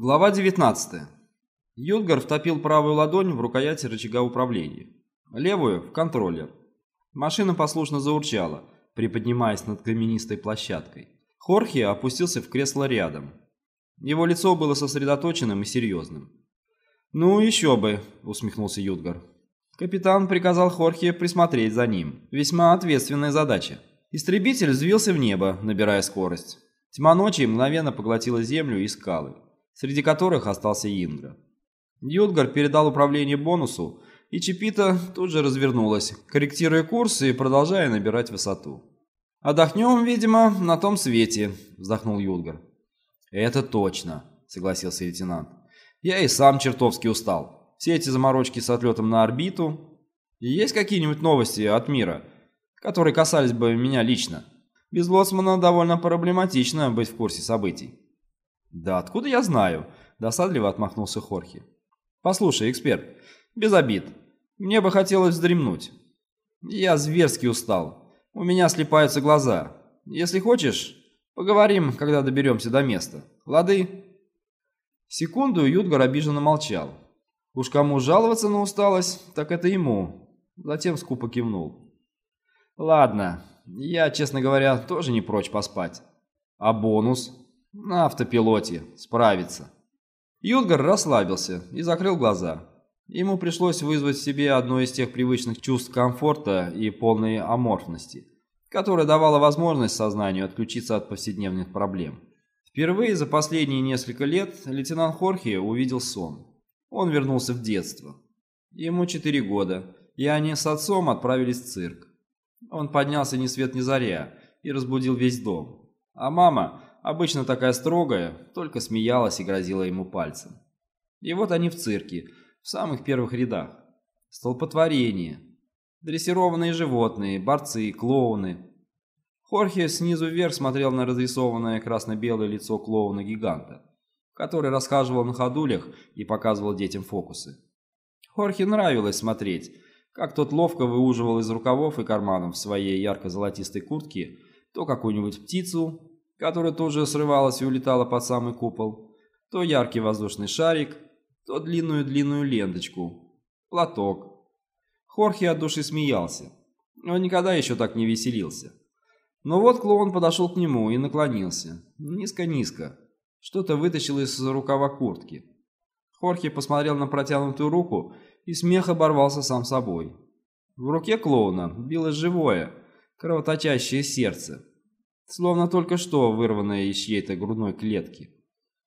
Глава 19. Юдгар втопил правую ладонь в рукояти рычага управления, левую — в контроллер. Машина послушно заурчала, приподнимаясь над каменистой площадкой. Хорхе опустился в кресло рядом. Его лицо было сосредоточенным и серьезным. «Ну, еще бы», — усмехнулся Юдгар. Капитан приказал Хорхе присмотреть за ним. Весьма ответственная задача. Истребитель взвился в небо, набирая скорость. Тьма ночи мгновенно поглотила землю и скалы среди которых остался Ингра. Юдгар передал управление бонусу, и Чипита тут же развернулась, корректируя курс и продолжая набирать высоту. «Отдохнем, видимо, на том свете», — вздохнул Юдгар. «Это точно», — согласился лейтенант. «Я и сам чертовски устал. Все эти заморочки с отлетом на орбиту. Есть какие-нибудь новости от мира, которые касались бы меня лично? Без Лоцмана довольно проблематично быть в курсе событий». «Да откуда я знаю?» – досадливо отмахнулся Хорхи. «Послушай, эксперт, без обид. Мне бы хотелось вздремнуть. Я зверски устал. У меня слепаются глаза. Если хочешь, поговорим, когда доберемся до места. Лады?» Секунду Ютгар обиженно молчал. Уж кому жаловаться на усталость, так это ему. Затем скупо кивнул. «Ладно, я, честно говоря, тоже не прочь поспать. А бонус?» На автопилоте. Справится. Юдгар расслабился и закрыл глаза. Ему пришлось вызвать в себе одно из тех привычных чувств комфорта и полной аморфности, которое давало возможность сознанию отключиться от повседневных проблем. Впервые за последние несколько лет лейтенант Хорхе увидел сон. Он вернулся в детство. Ему четыре года, и они с отцом отправились в цирк. Он поднялся ни свет ни заря и разбудил весь дом. А мама обычно такая строгая, только смеялась и грозила ему пальцем. И вот они в цирке, в самых первых рядах. Столпотворение. Дрессированные животные, борцы, клоуны. Хорхе снизу вверх смотрел на разрисованное красно-белое лицо клоуна-гиганта, который расхаживал на ходулях и показывал детям фокусы. Хорхе нравилось смотреть, как тот ловко выуживал из рукавов и карманов своей ярко-золотистой куртки то какую-нибудь птицу, которая тоже срывалась и улетала под самый купол, то яркий воздушный шарик, то длинную-длинную ленточку, платок. Хорхе от души смеялся. Он никогда еще так не веселился. Но вот клоун подошел к нему и наклонился. Низко-низко. Что-то вытащил из рукава куртки. Хорхе посмотрел на протянутую руку, и смех оборвался сам собой. В руке клоуна билось живое, кровоточащее сердце словно только что вырванная из чьей-то грудной клетки.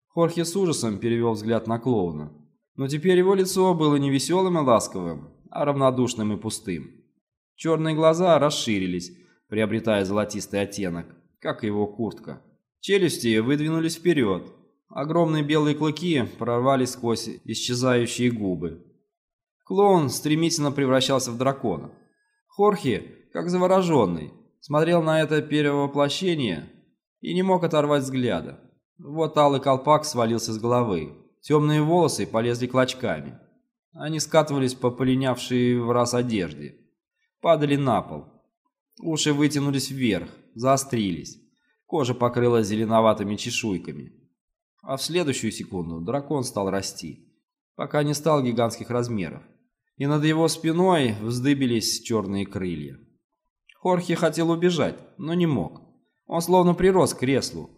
Хорхе с ужасом перевел взгляд на клоуна. Но теперь его лицо было не веселым и ласковым, а равнодушным и пустым. Черные глаза расширились, приобретая золотистый оттенок, как и его куртка. Челюсти выдвинулись вперед. Огромные белые клыки прорвались сквозь исчезающие губы. Клоун стремительно превращался в дракона. Хорхе, как завороженный, смотрел на это перевоплощение и не мог оторвать взгляда. Вот алый колпак свалился с головы, темные волосы полезли клочками. Они скатывались по полинявшей в раз одежде, падали на пол. Уши вытянулись вверх, заострились, кожа покрылась зеленоватыми чешуйками. А в следующую секунду дракон стал расти, пока не стал гигантских размеров, и над его спиной вздыбились черные крылья. Хорхе хотел убежать, но не мог. Он словно прирос к креслу.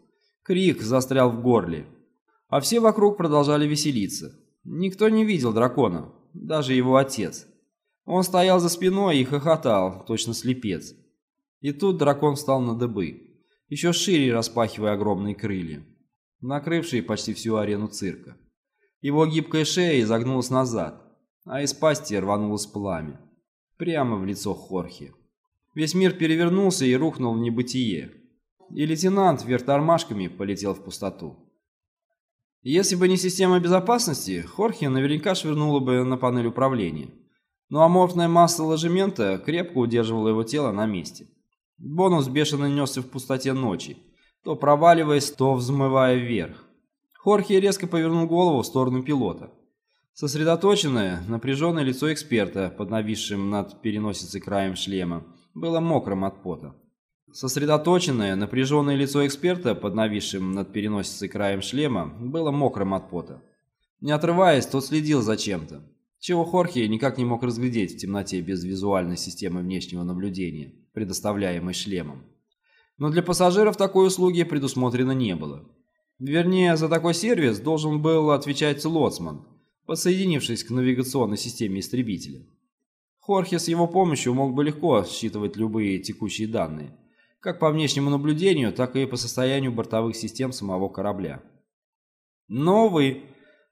Крик застрял в горле. А все вокруг продолжали веселиться. Никто не видел дракона, даже его отец. Он стоял за спиной и хохотал, точно слепец. И тут дракон встал на дыбы, еще шире распахивая огромные крылья, накрывшие почти всю арену цирка. Его гибкая шея изогнулась назад, а из пасти рванулось пламя. Прямо в лицо Хорхе. Весь мир перевернулся и рухнул в небытие. И лейтенант вверх тормашками полетел в пустоту. Если бы не система безопасности, Хорхе наверняка швырнуло бы на панель управления. Но аморфная масса ложемента крепко удерживала его тело на месте. Бонус бешено несся в пустоте ночи, то проваливаясь, то взмывая вверх. Хорхе резко повернул голову в сторону пилота. Сосредоточенное, напряженное лицо эксперта под нависшим над переносицей краем шлема было мокрым от пота. Сосредоточенное, напряженное лицо эксперта под нависшим над переносицей краем шлема было мокрым от пота. Не отрываясь, тот следил за чем-то, чего Хорхе никак не мог разглядеть в темноте без визуальной системы внешнего наблюдения, предоставляемой шлемом. Но для пассажиров такой услуги предусмотрено не было. Вернее, за такой сервис должен был отвечать лоцман, подсоединившись к навигационной системе истребителя. Хорхе с его помощью мог бы легко считывать любые текущие данные, как по внешнему наблюдению, так и по состоянию бортовых систем самого корабля. Но, увы,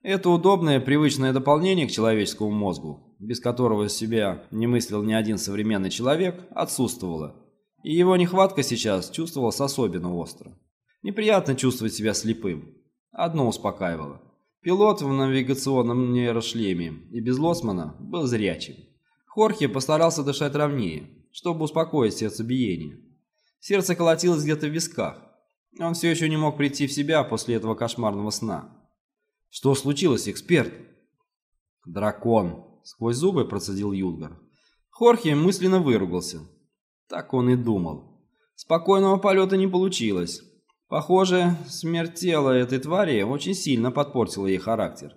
это удобное, привычное дополнение к человеческому мозгу, без которого себя не мыслил ни один современный человек, отсутствовало, и его нехватка сейчас чувствовалась особенно остро. Неприятно чувствовать себя слепым. Одно успокаивало. Пилот в навигационном нейрошлеме и без лоцмана был зрячим. Хорхе постарался дышать ровнее, чтобы успокоить сердцебиение. Сердце колотилось где-то в висках. Он все еще не мог прийти в себя после этого кошмарного сна. «Что случилось, эксперт?» «Дракон», — сквозь зубы процедил Юлгар. Хорхе мысленно выругался. Так он и думал. Спокойного полета не получилось. Похоже, смерть тела этой твари очень сильно подпортила ей характер.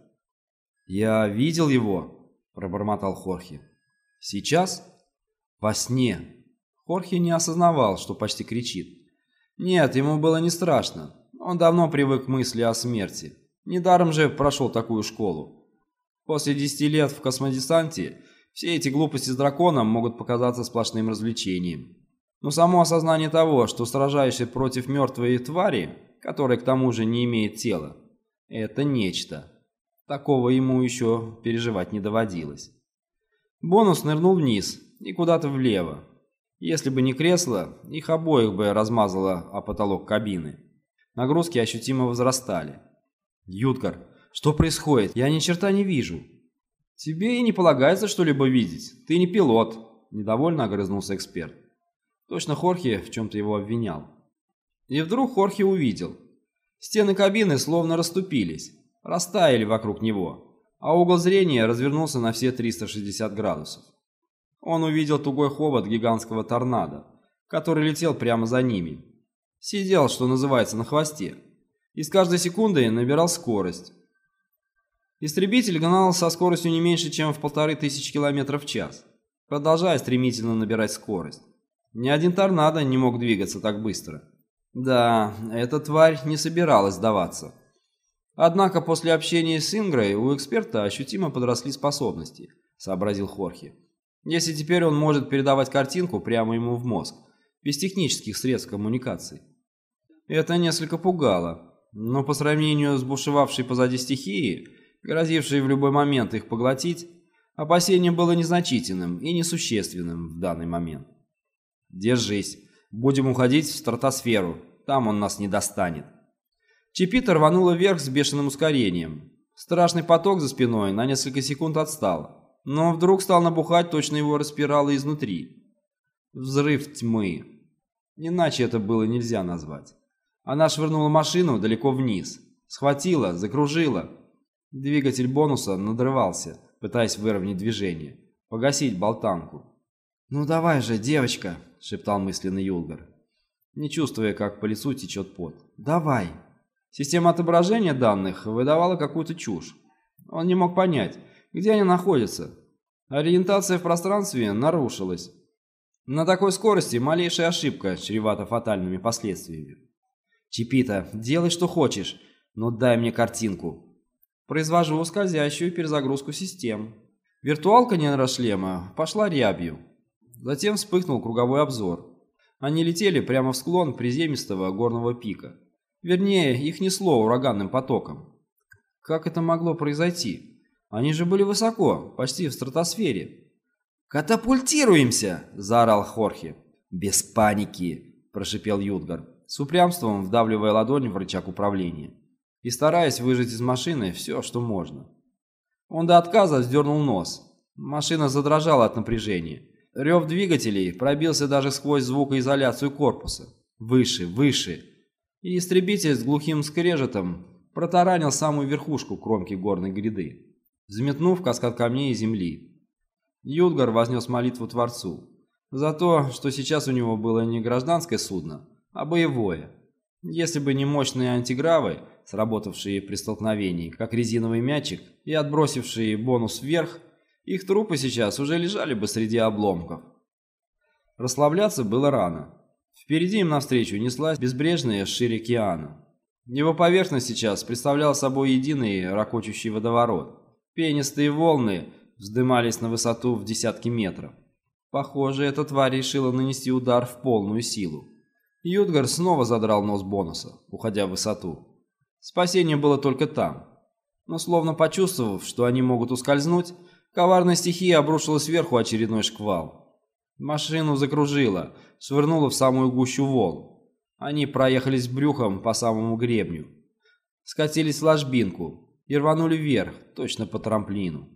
«Я видел его», — пробормотал Хорхе. «Сейчас?» «Во сне». Хорхе не осознавал, что почти кричит. Нет, ему было не страшно. Он давно привык к мысли о смерти. Недаром же прошел такую школу. После десяти лет в космодесанте все эти глупости с драконом могут показаться сплошным развлечением. Но само осознание того, что сражаешься против мертвой твари, которая к тому же не имеет тела, это нечто. Такого ему еще переживать не доводилось. Бонус нырнул вниз и куда-то влево. Если бы не кресло, их обоих бы размазало о потолок кабины. Нагрузки ощутимо возрастали. «Юткар, что происходит? Я ни черта не вижу». «Тебе и не полагается что-либо видеть. Ты не пилот», – недовольно огрызнулся эксперт. Точно Хорхе в чем-то его обвинял. И вдруг Хорхе увидел. Стены кабины словно расступились, растаяли вокруг него, а угол зрения развернулся на все 360 градусов. Он увидел тугой хобот гигантского торнадо, который летел прямо за ними. Сидел, что называется, на хвосте, и с каждой секундой набирал скорость. Истребитель гнал со скоростью не меньше, чем в полторы тысячи километров в час, продолжая стремительно набирать скорость. Ни один торнадо не мог двигаться так быстро. Да, эта тварь не собиралась сдаваться. Однако после общения с Ингрой у эксперта ощутимо подросли способности, сообразил Хорхе. Если теперь он может передавать картинку прямо ему в мозг, без технических средств коммуникации. Это несколько пугало, но по сравнению с бушевавшей позади стихией, грозившей в любой момент их поглотить, опасение было незначительным и несущественным в данный момент. Держись. Будем уходить в стратосферу. Там он нас не достанет. Чипита рванула вверх с бешеным ускорением. Страшный поток за спиной на несколько секунд отстал, но вдруг стал набухать, точно его распирало изнутри. Взрыв тьмы. Иначе это было нельзя назвать. Она швырнула машину далеко вниз. Схватила, закружила. Двигатель бонуса надрывался, пытаясь выровнять движение, погасить болтанку. «Ну давай же, девочка!» — шептал мысленно Юлгар, не чувствуя, как по лицу течет пот. «Давай!» Система отображения данных выдавала какую-то чушь. Он не мог понять, где они находятся. Ориентация в пространстве нарушилась. На такой скорости малейшая ошибка чревата фатальными последствиями. «Чипита, делай, что хочешь, но дай мне картинку». Произвожу скользящую перезагрузку систем. Виртуалка нейрошлема пошла рябью. Затем вспыхнул круговой обзор. Они летели прямо в склон приземистого горного пика. Вернее, их несло ураганным потоком. Как это могло произойти? Они же были высоко, почти в стратосфере. «Катапультируемся!» – заорал Хорхе. «Без паники!» – прошипел Юдгар, с упрямством вдавливая ладонь в рычаг управления и стараясь выжать из машины все, что можно. Он до отказа сдернул нос. Машина задрожала от напряжения. Рев двигателей пробился даже сквозь звукоизоляцию корпуса. Выше, выше. И истребитель с глухим скрежетом протаранил самую верхушку кромки горной гряды, взметнув каскад камней и земли. Юдгар вознес молитву Творцу, За то, что сейчас у него было не гражданское судно, а боевое. Если бы не мощные антигравы, сработавшие при столкновении, как резиновый мячик, и отбросившие бонус вверх, их трупы сейчас уже лежали бы среди обломков. Расслабляться было рано. Впереди им навстречу неслась безбрежная шире океана. Его поверхность сейчас представляла собой единый ракочущий водоворот. Пенистые волны вздымались на высоту в десятки метров. Похоже, эта тварь решила нанести удар в полную силу. Юдгар снова задрал нос бонуса, уходя в высоту. Спасение было только там. Но словно почувствовав, что они могут ускользнуть, коварная стихия обрушила сверху очередной шквал. Машину закружило, швырнуло в самую гущу волн. Они проехались брюхом по самому гребню, скатились в ложбинку и рванули вверх, точно по трамплину.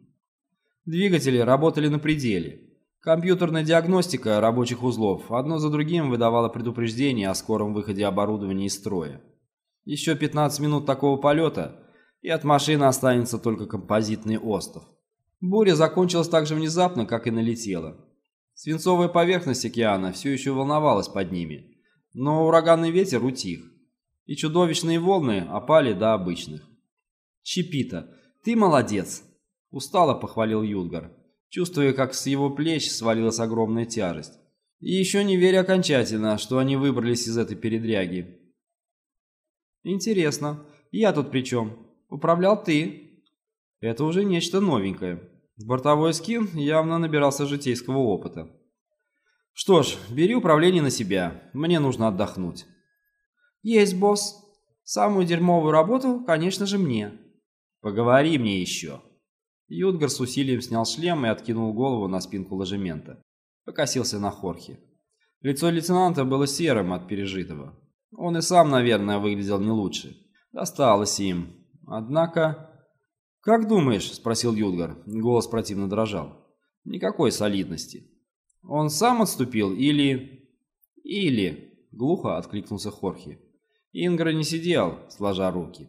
Двигатели работали на пределе. Компьютерная диагностика рабочих узлов одно за другим выдавала предупреждение о скором выходе оборудования из строя. Еще 15 минут такого полета, и от машины останется только композитный остров. Буря закончилась так же внезапно, как и налетела. Свинцовая поверхность океана все еще волновалась под ними, но ураганный ветер утих, и чудовищные волны опали до обычных. «Чипита, ты молодец!» – устало похвалил Юдгар чувствуя, как с его плеч свалилась огромная тяжесть. И еще не веря окончательно, что они выбрались из этой передряги. «Интересно, я тут при чем? Управлял ты?» «Это уже нечто новенькое. Бортовой скин явно набирался житейского опыта». «Что ж, бери управление на себя. Мне нужно отдохнуть». «Есть, босс. Самую дерьмовую работу, конечно же, мне». «Поговори мне еще». Юдгар с усилием снял шлем и откинул голову на спинку ложемента. Покосился на Хорхе. Лицо лейтенанта было серым от пережитого. Он и сам, наверное, выглядел не лучше. Досталось им. Однако... «Как думаешь?» – спросил Юдгар. Голос противно дрожал. «Никакой солидности. Он сам отступил или...» «Или...» – глухо откликнулся Хорхе. Ингра не сидел, сложа руки.